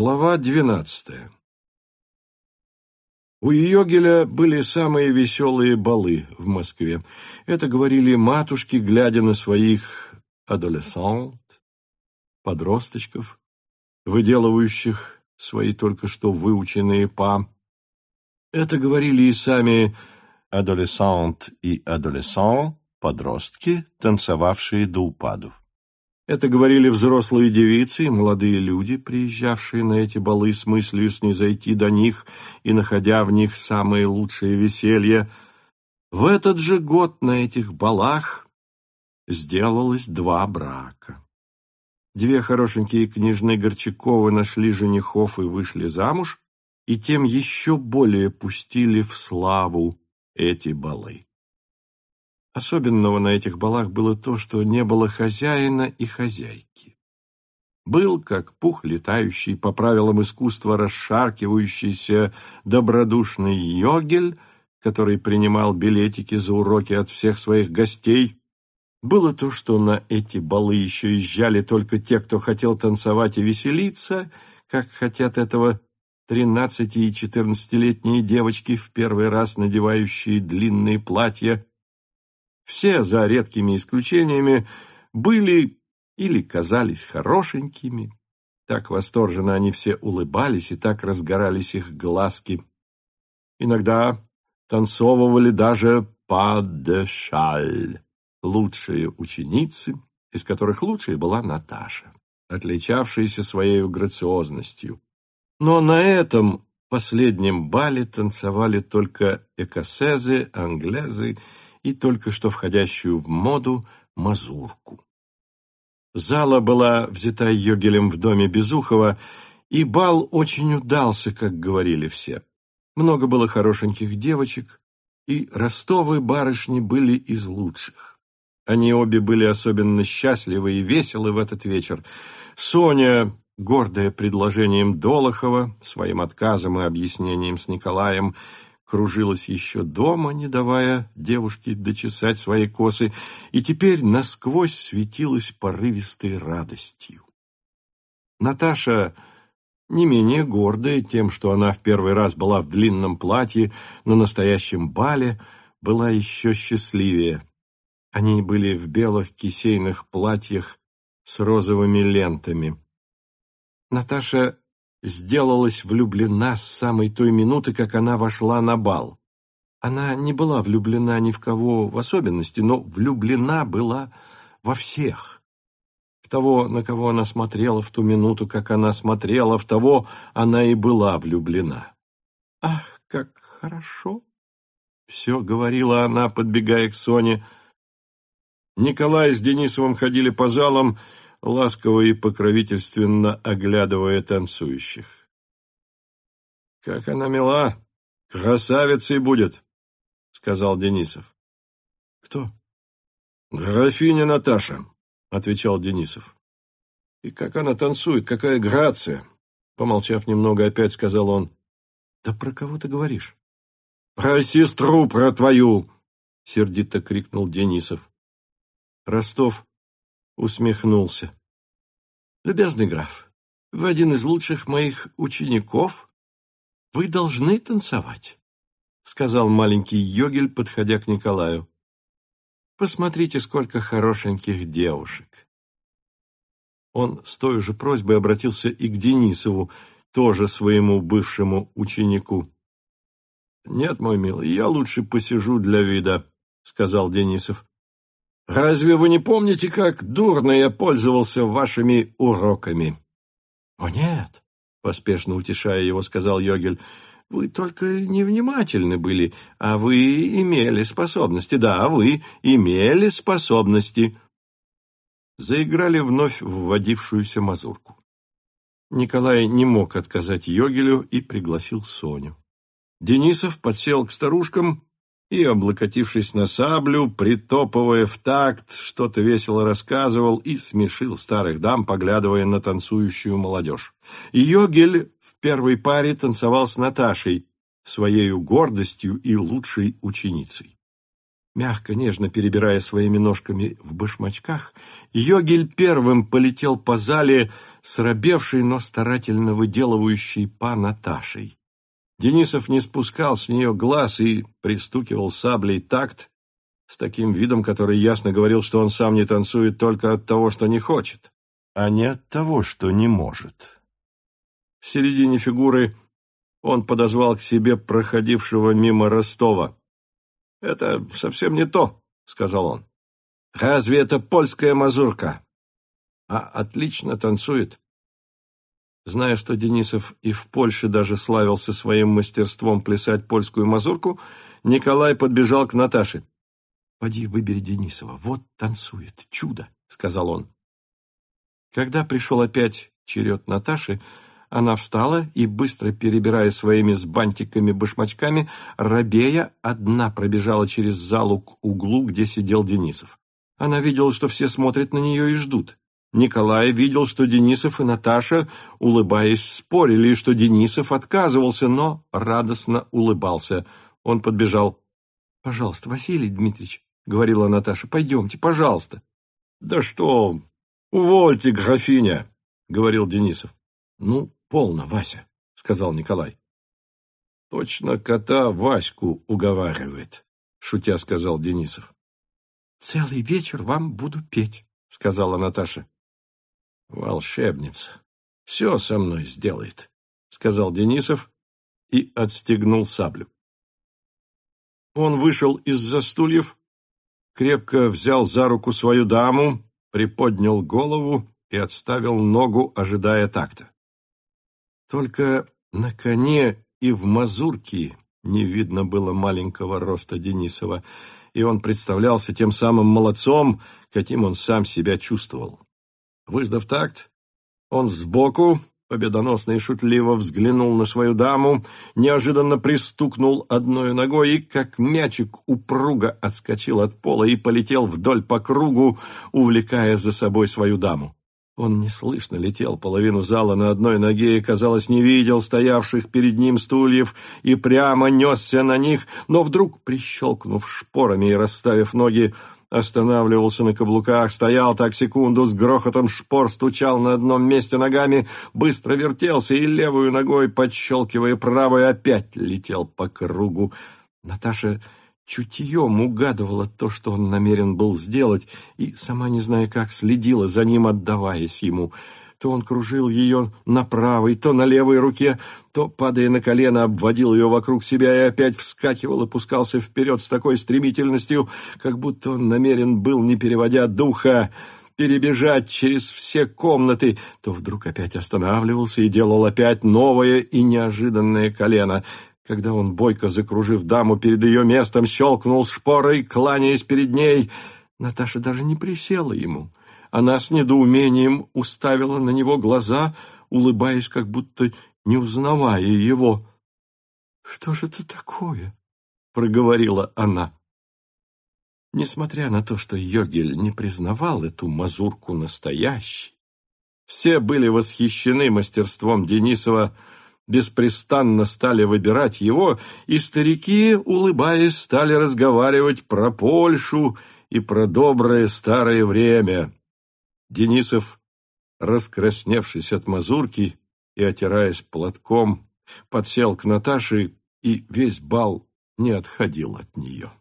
Глава двенадцатая У Йогеля были самые веселые балы в Москве. Это говорили матушки, глядя на своих адолесцент, подросточков, выделывающих свои только что выученные па. Это говорили и сами адолесцент и адолесцент, подростки, танцевавшие до упаду. Это говорили взрослые девицы и молодые люди, приезжавшие на эти балы с мыслью снизойти до них и находя в них самые лучшие веселья. В этот же год на этих балах сделалось два брака. Две хорошенькие княжны Горчаковы нашли женихов и вышли замуж, и тем еще более пустили в славу эти балы. Особенного на этих балах было то, что не было хозяина и хозяйки. Был, как пух летающий, по правилам искусства расшаркивающийся добродушный йогель, который принимал билетики за уроки от всех своих гостей. Было то, что на эти балы еще езжали только те, кто хотел танцевать и веселиться, как хотят этого тринадцати- и четырнадцатилетние девочки, в первый раз надевающие длинные платья, все, за редкими исключениями, были или казались хорошенькими. Так восторженно они все улыбались и так разгорались их глазки. Иногда танцовывали даже падешаль, лучшие ученицы, из которых лучшей была Наташа, отличавшаяся своей грациозностью. Но на этом последнем бале танцевали только экосезы, англезы и только что входящую в моду мазурку. Зала была взята Йогелем в доме Безухова, и бал очень удался, как говорили все. Много было хорошеньких девочек, и ростовы барышни были из лучших. Они обе были особенно счастливы и веселы в этот вечер. Соня, гордая предложением Долохова, своим отказом и объяснением с Николаем, кружилась еще дома, не давая девушке дочесать свои косы, и теперь насквозь светилась порывистой радостью. Наташа, не менее гордая тем, что она в первый раз была в длинном платье на настоящем бале, была еще счастливее. Они были в белых кисейных платьях с розовыми лентами. Наташа сделалась влюблена с самой той минуты, как она вошла на бал. Она не была влюблена ни в кого в особенности, но влюблена была во всех. В того, на кого она смотрела в ту минуту, как она смотрела, в того она и была влюблена. «Ах, как хорошо!» — все говорила она, подбегая к Соне. Николай с Денисовым ходили по залам, — ласково и покровительственно оглядывая танцующих. «Как она мила! Красавицей будет!» — сказал Денисов. «Кто?» «Графиня Наташа», — отвечал Денисов. «И как она танцует, какая грация!» Помолчав немного, опять сказал он. «Да про кого ты говоришь?» «Про сестру, про твою!» — сердито крикнул Денисов. Ростов усмехнулся. «Любезный граф, вы один из лучших моих учеников. Вы должны танцевать», — сказал маленький Йогель, подходя к Николаю. «Посмотрите, сколько хорошеньких девушек». Он с той же просьбой обратился и к Денисову, тоже своему бывшему ученику. «Нет, мой милый, я лучше посижу для вида», — сказал Денисов. Разве вы не помните, как дурно я пользовался вашими уроками? — О, нет, — поспешно утешая его, сказал Йогель, — вы только невнимательны были, а вы имели способности. Да, вы имели способности. Заиграли вновь вводившуюся мазурку. Николай не мог отказать Йогелю и пригласил Соню. Денисов подсел к старушкам и, облокотившись на саблю, притопывая в такт, что-то весело рассказывал и смешил старых дам, поглядывая на танцующую молодежь. Йогель в первой паре танцевал с Наташей, своей гордостью и лучшей ученицей. Мягко, нежно перебирая своими ножками в башмачках, Йогель первым полетел по зале с робевшей, но старательно выделывающей па Наташей. Денисов не спускал с нее глаз и пристукивал саблей такт с таким видом, который ясно говорил, что он сам не танцует только от того, что не хочет, а не от того, что не может. В середине фигуры он подозвал к себе проходившего мимо Ростова. «Это совсем не то», — сказал он. «Разве это польская мазурка?» «А отлично танцует». Зная, что Денисов и в Польше даже славился своим мастерством плясать польскую мазурку, Николай подбежал к Наташе. «Поди, выбери Денисова, вот танцует, чудо», — сказал он. Когда пришел опять черед Наташи, она встала и, быстро перебирая своими с бантиками башмачками, рабея, одна пробежала через залу к углу, где сидел Денисов. Она видела, что все смотрят на нее и ждут. Николай видел, что Денисов и Наташа, улыбаясь, спорили, что Денисов отказывался, но радостно улыбался. Он подбежал. «Пожалуйста, Василий Дмитриевич», — говорила Наташа, — «пойдемте, пожалуйста». «Да что, увольте, графиня», — говорил Денисов. «Ну, «Полно, Вася», — сказал Николай. «Точно кота Ваську уговаривает», — шутя сказал Денисов. «Целый вечер вам буду петь», — сказала Наташа. «Волшебница. Все со мной сделает», — сказал Денисов и отстегнул саблю. Он вышел из-за стульев, крепко взял за руку свою даму, приподнял голову и отставил ногу, ожидая такта. Только на коне и в мазурке не видно было маленького роста Денисова, и он представлялся тем самым молодцом, каким он сам себя чувствовал. Выждав такт, он сбоку, победоносно и шутливо взглянул на свою даму, неожиданно пристукнул одной ногой и, как мячик, упруго отскочил от пола и полетел вдоль по кругу, увлекая за собой свою даму. Он неслышно летел половину зала на одной ноге и, казалось, не видел стоявших перед ним стульев и прямо несся на них, но вдруг, прищелкнув шпорами и расставив ноги, останавливался на каблуках, стоял так секунду, с грохотом шпор стучал на одном месте ногами, быстро вертелся и левую ногой, подщелкивая правой, опять летел по кругу. Наташа чутьем угадывала то, что он намерен был сделать, и, сама не зная как, следила за ним, отдаваясь ему. То он кружил ее на правой, то на левой руке, то, падая на колено, обводил ее вокруг себя и опять вскакивал и пускался вперед с такой стремительностью, как будто он намерен был, не переводя духа, перебежать через все комнаты, то вдруг опять останавливался и делал опять новое и неожиданное колено — когда он, бойко закружив даму перед ее местом, щелкнул шпорой, кланяясь перед ней. Наташа даже не присела ему. Она с недоумением уставила на него глаза, улыбаясь, как будто не узнавая его. «Что же это такое?» — проговорила она. Несмотря на то, что Йогель не признавал эту мазурку настоящей, все были восхищены мастерством Денисова, беспрестанно стали выбирать его, и старики, улыбаясь, стали разговаривать про Польшу и про доброе старое время. Денисов, раскрасневшись от мазурки и отираясь платком, подсел к Наташе и весь бал не отходил от нее.